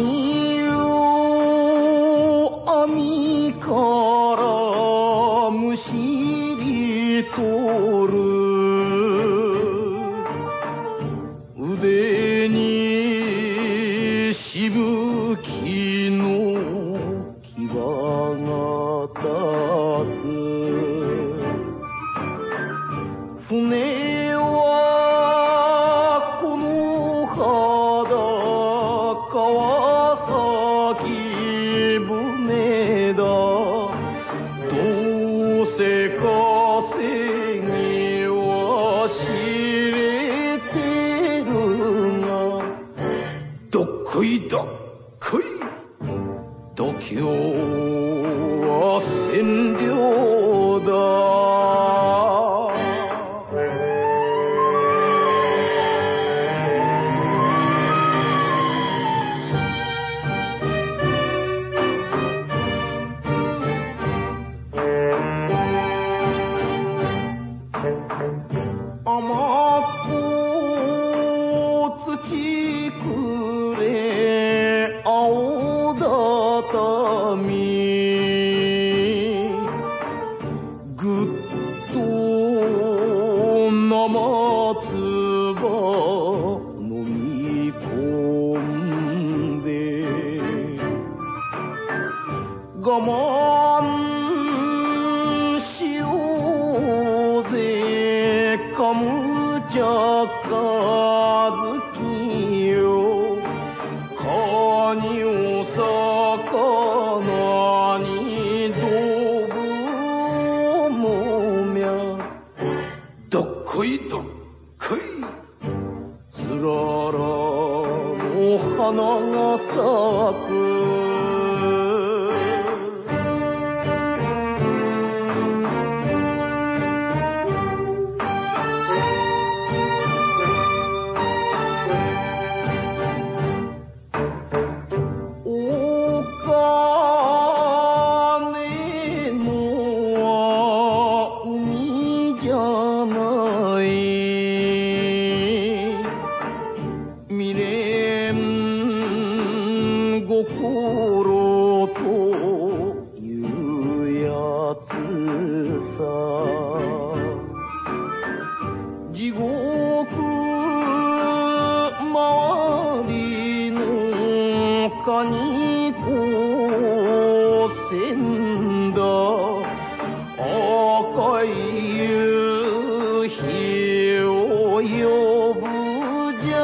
網を網からむしり取る。金だどうせ稼ぎは知れてるがどっこいどっこい。度胸飲み込んで。我慢しようぜかむちゃかずきよ。カニを魚にどぶもみゃ。どっこいどっこい。ららの花が咲く。かに光線だ赤い夕日を呼ぶじゃ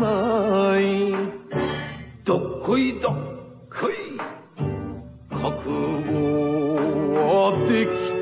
ない。どっこいどっこい。覚悟はできた。